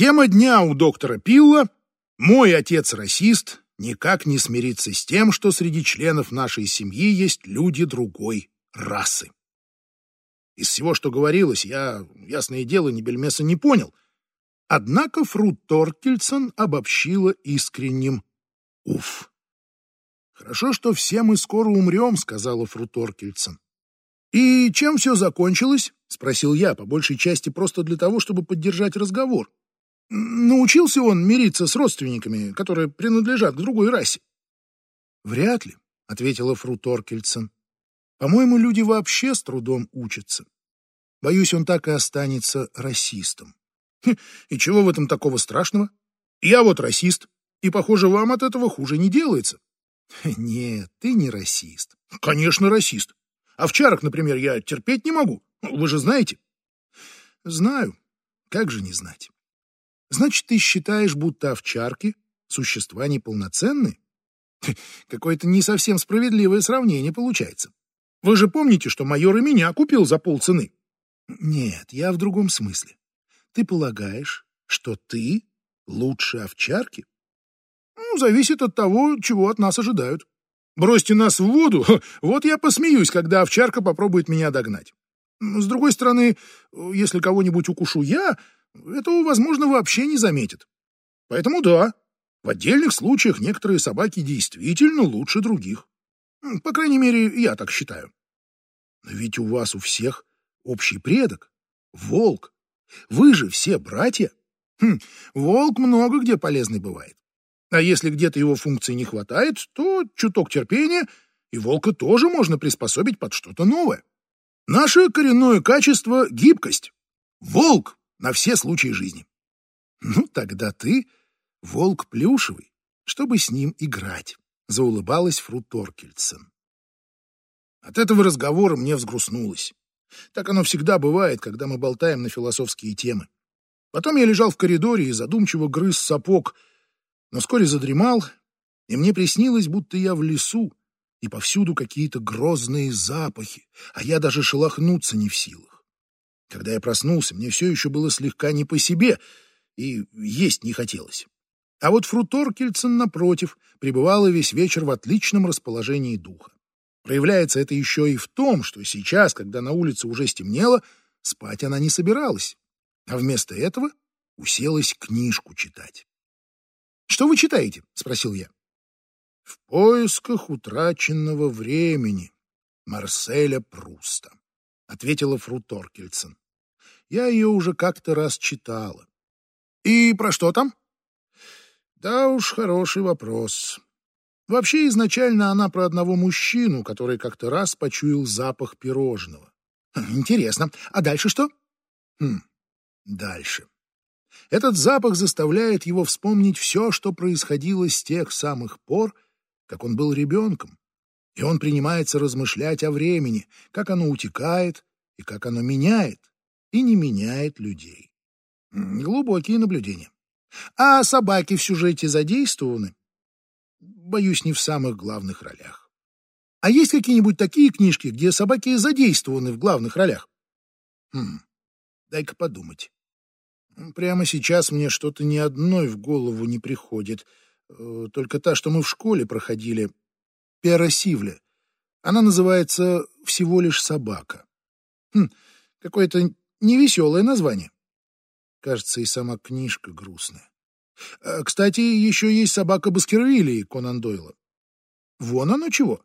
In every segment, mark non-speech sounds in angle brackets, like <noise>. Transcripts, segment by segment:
Тема дня у доктора Пилла «Мой отец расист, никак не смирится с тем, что среди членов нашей семьи есть люди другой расы». Из всего, что говорилось, я, ясное дело, ни бельмеса не понял. Однако Фру Торкельсон обобщила искренним «Уф». «Хорошо, что все мы скоро умрем», — сказала Фру Торкельсон. «И чем все закончилось?» — спросил я, по большей части просто для того, чтобы поддержать разговор. Научился он мириться с родственниками, которые принадлежат к другой расе? Вряд ли, ответила Фру Торкельсон. По-моему, люди вообще с трудом учатся. Боюсь, он так и останется расистом. Хм, и чего в этом такого страшного? Я вот расист, и, похоже, вам от этого хуже не делается. Нет, ты не расист. Конечно, расист. Овчарок, например, я терпеть не могу. Вы же знаете. Знаю. Как же не знать? Значит, ты считаешь, будто овчарки — существа неполноценные? Какое-то не совсем справедливое сравнение получается. Вы же помните, что майор и меня купил за полцены? Нет, я в другом смысле. Ты полагаешь, что ты лучше овчарки? Ну, зависит от того, чего от нас ожидают. Бросьте нас в воду, вот я посмеюсь, когда овчарка попробует меня догнать. С другой стороны, если кого-нибудь укушу я, этого, возможно, вообще не заметит. Поэтому да, в отдельных случаях некоторые собаки действительно лучше других. По крайней мере, я так считаю. Но ведь у вас у всех общий предок — волк. Вы же все братья. Хм, волк много где полезный бывает. А если где-то его функции не хватает, то чуток терпения, и волка тоже можно приспособить под что-то новое. Наше коренное качество — гибкость. Волк на все случаи жизни. Ну, тогда ты волк плюшевый, чтобы с ним играть, заулыбалась Фру Торкельсен. От этого разговора мне взгрустнулось. Так оно всегда бывает, когда мы болтаем на философские темы. Потом я лежал в коридоре и задумчиво грыз сапог, но вскоре задремал, и мне приснилось, будто я в лесу, и повсюду какие-то грозные запахи, а я даже шелохнуться не в силах. Когда я проснулся, мне все еще было слегка не по себе, и есть не хотелось. А вот Фруторкельсон, напротив, пребывала весь вечер в отличном расположении духа. Проявляется это еще и в том, что сейчас, когда на улице уже стемнело, спать она не собиралась, а вместо этого уселась книжку читать. «Что вы читаете?» — спросил я. «В поисках утраченного времени» Марселя Пруста, — ответила Фру Торкельсон. Я ее уже как-то раз читала. И про что там? Да уж, хороший вопрос. Вообще, изначально она про одного мужчину, который как-то раз почуял запах пирожного. Хм, интересно. А дальше что? Хм, дальше. Этот запах заставляет его вспомнить все, что происходило с тех самых пор, как он был ребенком. И он принимается размышлять о времени, как оно утекает и как оно меняет и не меняет людей. Глубокие наблюдения. А собаки в сюжете задействованы? Боюсь, не в самых главных ролях. А есть какие-нибудь такие книжки, где собаки задействованы в главных ролях? Хм, дай-ка подумать. Прямо сейчас мне что-то ни одной в голову не приходит. Э, только та, что мы в школе проходили. Пера Сивля. Она называется «Всего лишь собака». Хм, какое-то Невеселое название. Кажется, и сама книжка грустная. А, кстати, еще есть собака Баскервилли Конан Дойла. Вон оно чего.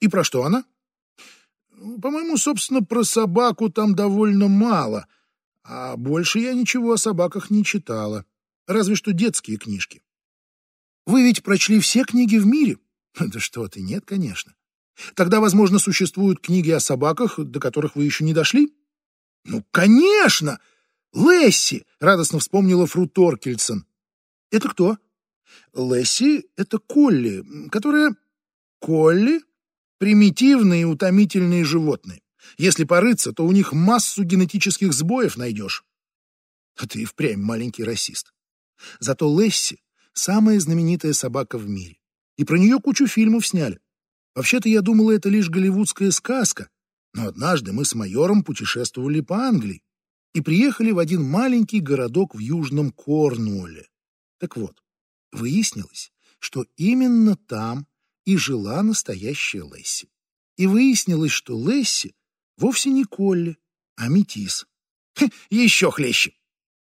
И про что она? По-моему, собственно, про собаку там довольно мало, а больше я ничего о собаках не читала, разве что детские книжки. Вы ведь прочли все книги в мире? <laughs> Да что ты, нет, конечно. Тогда, возможно, существуют книги о собаках, до которых вы еще не дошли? «Ну, конечно! Лесси!» — радостно вспомнила Фру Торкельсон. «Это кто?» «Лесси — это Колли, которая...» «Колли — примитивные и утомительные животные. Если порыться, то у них массу генетических сбоев найдешь». А ты впрямь маленький расист. Зато Лесси — самая знаменитая собака в мире. И про нее кучу фильмов сняли. Вообще-то я думала, это лишь голливудская сказка, но однажды мы с майором путешествовали по Англии. и приехали в один маленький городок в Южном Корнуолле. Так вот, выяснилось, что именно там и жила настоящая Лесси. И выяснилось, что Лесси вовсе не Колли, а Метис. Хе, еще хлеще.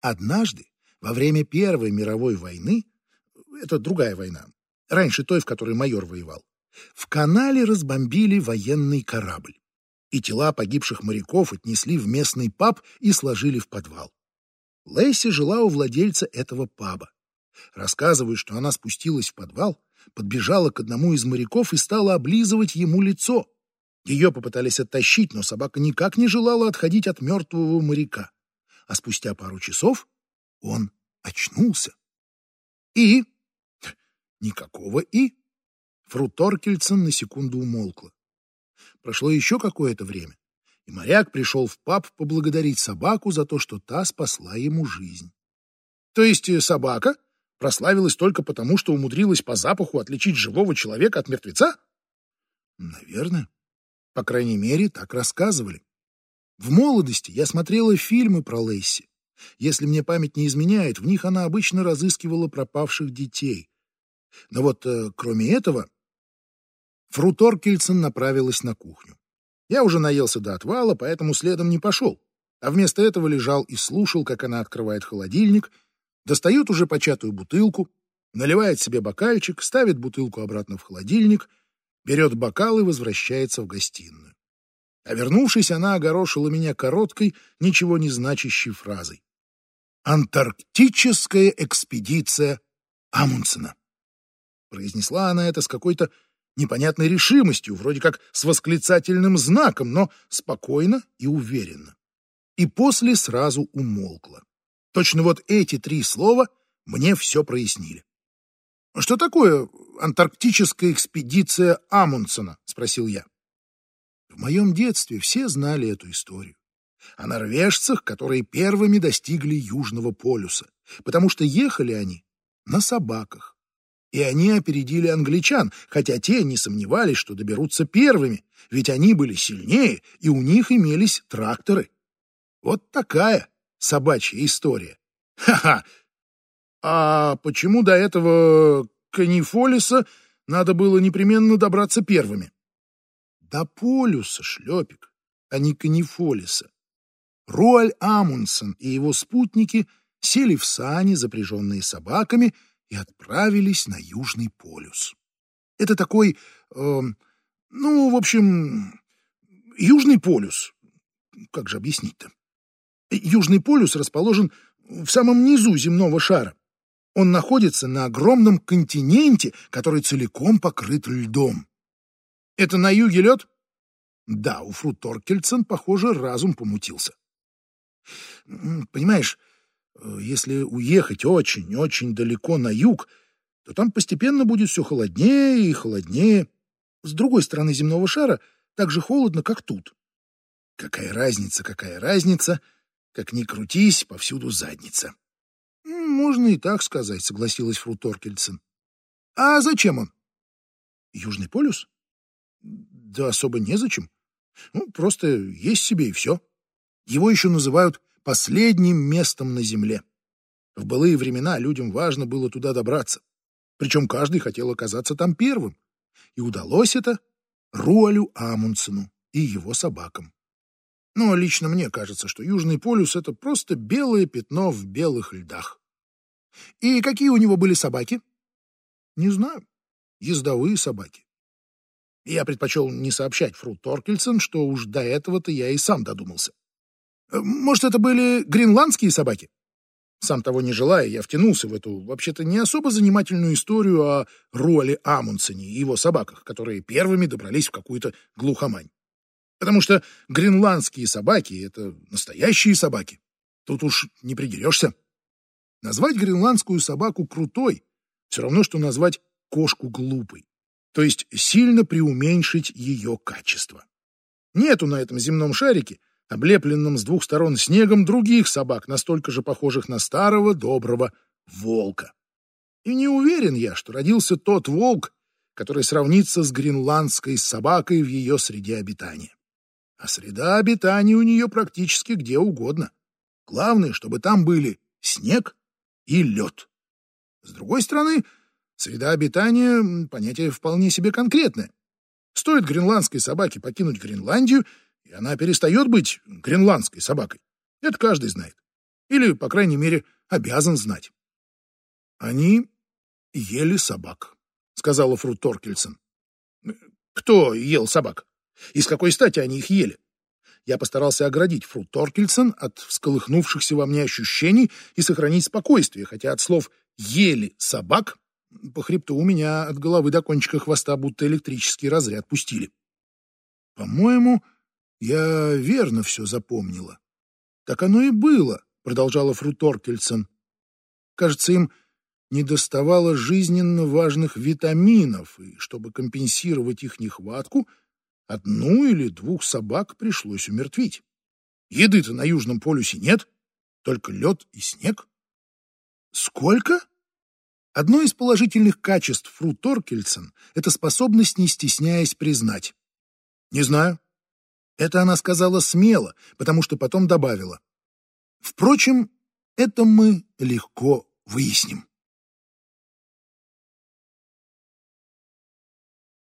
Однажды, во время Первой мировой войны, это другая война, раньше той, в которой майор воевал, в канале разбомбили военный корабль, и тела погибших моряков отнесли в местный паб и сложили в подвал. Лесси жила у владельца этого паба. Рассказывают, что она спустилась в подвал, подбежала к одному из моряков и стала облизывать ему лицо. Ее попытались оттащить, но собака никак не желала отходить от мертвого моряка. А спустя пару часов он очнулся. И... Никакого «и». Фру Торкельсон на секунду умолкла. Прошло еще какое-то время, и моряк пришел в паб поблагодарить собаку за то, что та спасла ему жизнь. То есть э, собака прославилась только потому, что умудрилась по запаху отличить живого человека от мертвеца? Наверное. По крайней мере, так рассказывали. В молодости я смотрела фильмы про Лесси. Если мне память не изменяет, в них она обычно разыскивала пропавших детей. Но вот э, кроме этого, Фру Торкельсон направилась на кухню. Я уже наелся до отвала, поэтому следом не пошел, а вместо этого лежал и слушал, как она открывает холодильник, достает уже початую бутылку, наливает себе бокальчик, ставит бутылку обратно в холодильник берет бокал и возвращается в гостиную. А вернувшись, она огорошила меня короткой, ничего не значащей фразой. «Антарктическая экспедиция Амундсена». Произнесла она это с какой-то непонятной решимостью, вроде как с восклицательным знаком, но спокойно и уверенно. И после сразу умолкла. Точно вот эти три слова мне все прояснили. Что такое антарктическая экспедиция Амундсена?» — спросил я. В моем детстве все знали эту историю. О норвежцах, которые первыми достигли Южного полюса, потому что ехали они на собаках. И они опередили англичан, хотя те не сомневались, что доберутся первыми, ведь они были сильнее, и у них имелись тракторы. Вот такая собачья история. Ха-ха! А почему до этого Канифолиса надо было непременно добраться первыми. До полюса, шлепик, а не Канифолиса. Руаль Амундсен и его спутники сели в сани, запряженные собаками, и отправились на Южный полюс. Это такой, э, ну, в общем, Южный полюс. Как же объяснить-то? Южный полюс расположен в самом низу земного шара. Он находится на огромном континенте, который целиком покрыт льдом. Это на юге лед? Да, у Фру Торкельсен, похоже, разум помутился. Понимаешь, если уехать очень-очень далеко на юг, то там постепенно будет все холоднее и холоднее. С другой стороны земного шара так же холодно, как тут. Какая разница, какая разница, как ни крутись, повсюду задница. «Можно и так сказать», — согласилась Фру Торкельсен. «А зачем он?» «Южный полюс?» «Да особо незачем. Ну, просто есть себе и все. Его еще называют последним местом на Земле. В былые времена людям важно было туда добраться. Причем каждый хотел оказаться там первым. И удалось это Руалю Амундсену и его собакам. Но лично мне кажется, что Южный полюс — это просто белое пятно в белых льдах. И какие у него были собаки? Не знаю. Ездовые собаки. Я предпочел не сообщать Фру Торкельсон, что уж до этого-то я и сам додумался. Может, это были гренландские собаки? Сам того не желая, я втянулся в эту, вообще-то, не особо занимательную историю о Руале Амундсене и его собаках, которые первыми добрались в какую-то глухомань. Потому что гренландские собаки — это настоящие собаки. Тут уж не придерешься. Назвать гренландскую собаку крутой все равно, что назвать кошку глупой, то есть сильно преуменьшить ее качество. Нету на этом земном шарике, облепленном с двух сторон снегом, других собак, настолько же похожих на старого доброго волка. И не уверен я, что родился тот волк, который сравнится с гренландской собакой в ее среде обитания. А среда обитания у нее практически где угодно. Главное, чтобы там были снег и лед. С другой стороны, среда обитания — понятие вполне себе конкретное. Стоит гренландской собаке покинуть Гренландию, и она перестает быть гренландской собакой. Это каждый знает. Или, по крайней мере, обязан знать. Они ели собак, сказала Фру Торкельсон. Кто ел собак? И с какой стати они их ели? Я постарался оградить Фру Торкельсон от всколыхнувшихся во мне ощущений и сохранить спокойствие, хотя от слов «ели собак» по хребту у меня от головы до кончика хвоста будто электрический разряд пустили. По-моему, я верно все запомнила. Так оно и было, продолжала Фру Торкельсон. Кажется, им недоставало жизненно важных витаминов, и чтобы компенсировать их нехватку, одну или двух собак пришлось умертвить. Еды-то на Южном полюсе нет, только лед и снег. Сколько? Одно из положительных качеств Фру Торкельсон — это способность, не стесняясь, признать. Не знаю. Это она сказала смело, потому что потом добавила. Впрочем, это мы легко выясним.